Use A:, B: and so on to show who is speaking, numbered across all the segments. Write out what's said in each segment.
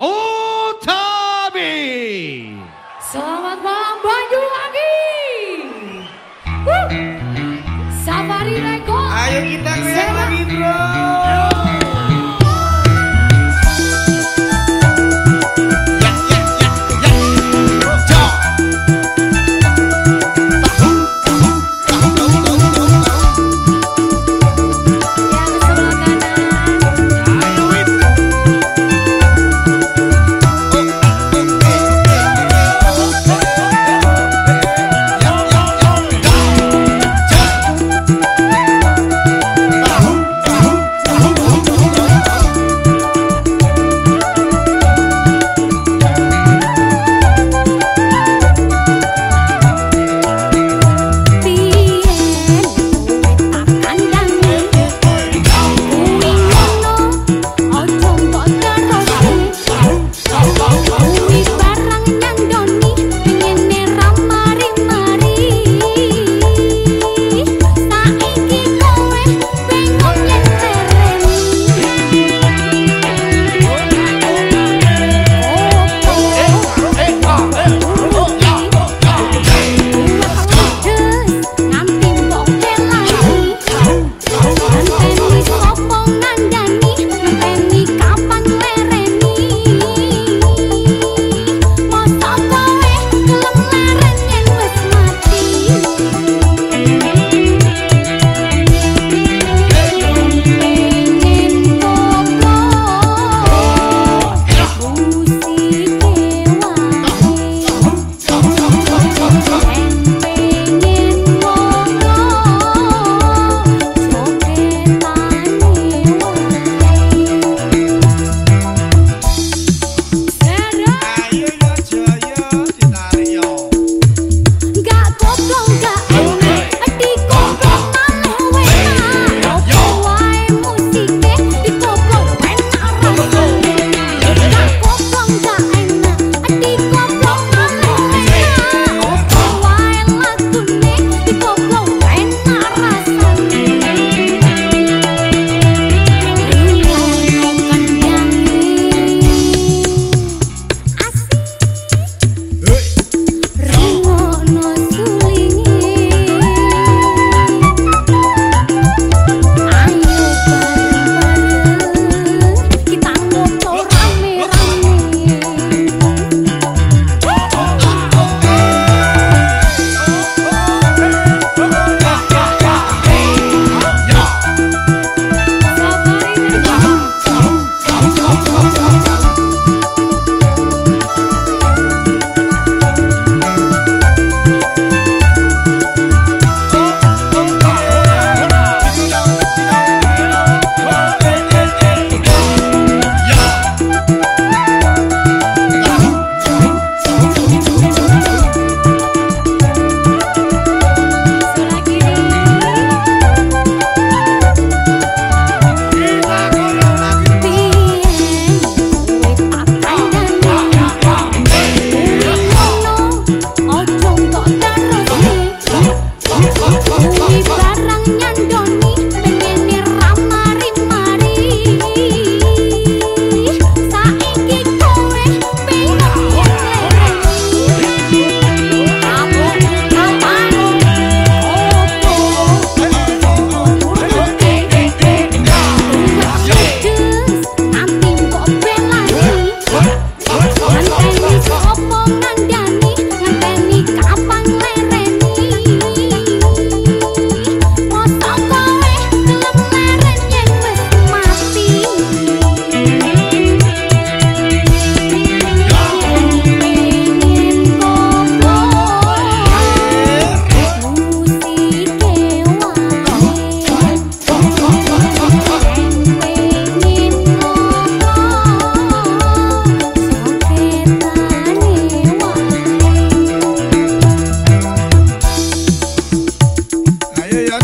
A: Utami.
B: Selamat malam Banyuwangi. Safari Rekord.
C: Ayo kita goyang lagi bro.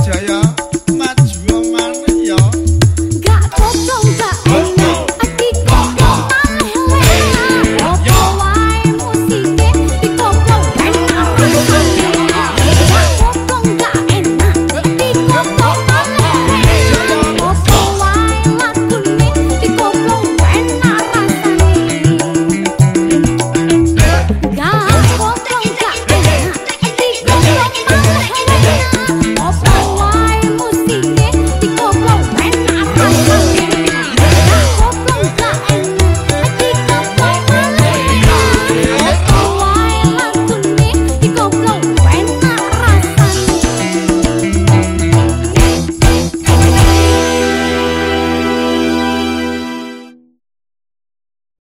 A: 加
B: 油